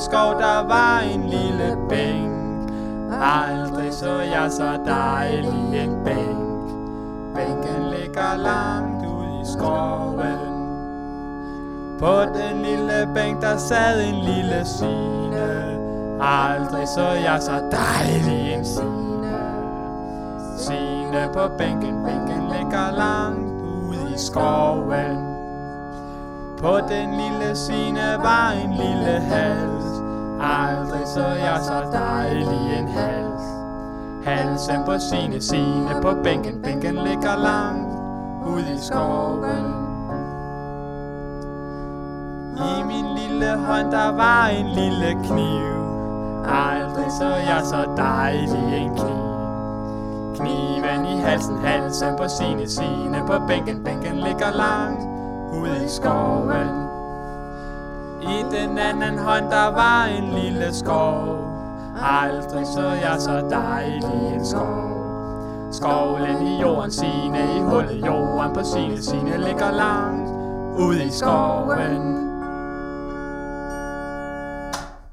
skov, der var en lille bænk. Aldrig så jeg så dejlig en bænk. Bænken ligger langt ud i skoven. På den lille bænk, der sad en lille sine. Aldrig så jeg så dejlig en sine. Sine på bænken, bænken ligger langt ud i skoven. På den lille sine var en lille hal Aldrig så jeg så dejlig en hals. Halsen på sine, sine på bænken, bænken ligger langt ud i skoven. I min lille hånd, der var en lille kniv. Aldrig så jeg så dejlig en kniv. Kniven i halsen, halsen på sine, sine på bænken, bænken ligger langt ud i skoven. I den anden hånd, der var en lille skov. Aldrig så jeg så dejlig en skov. Skovlen i jorden sine, i hullet jorden på sine, sine ligger langt ud i skoven.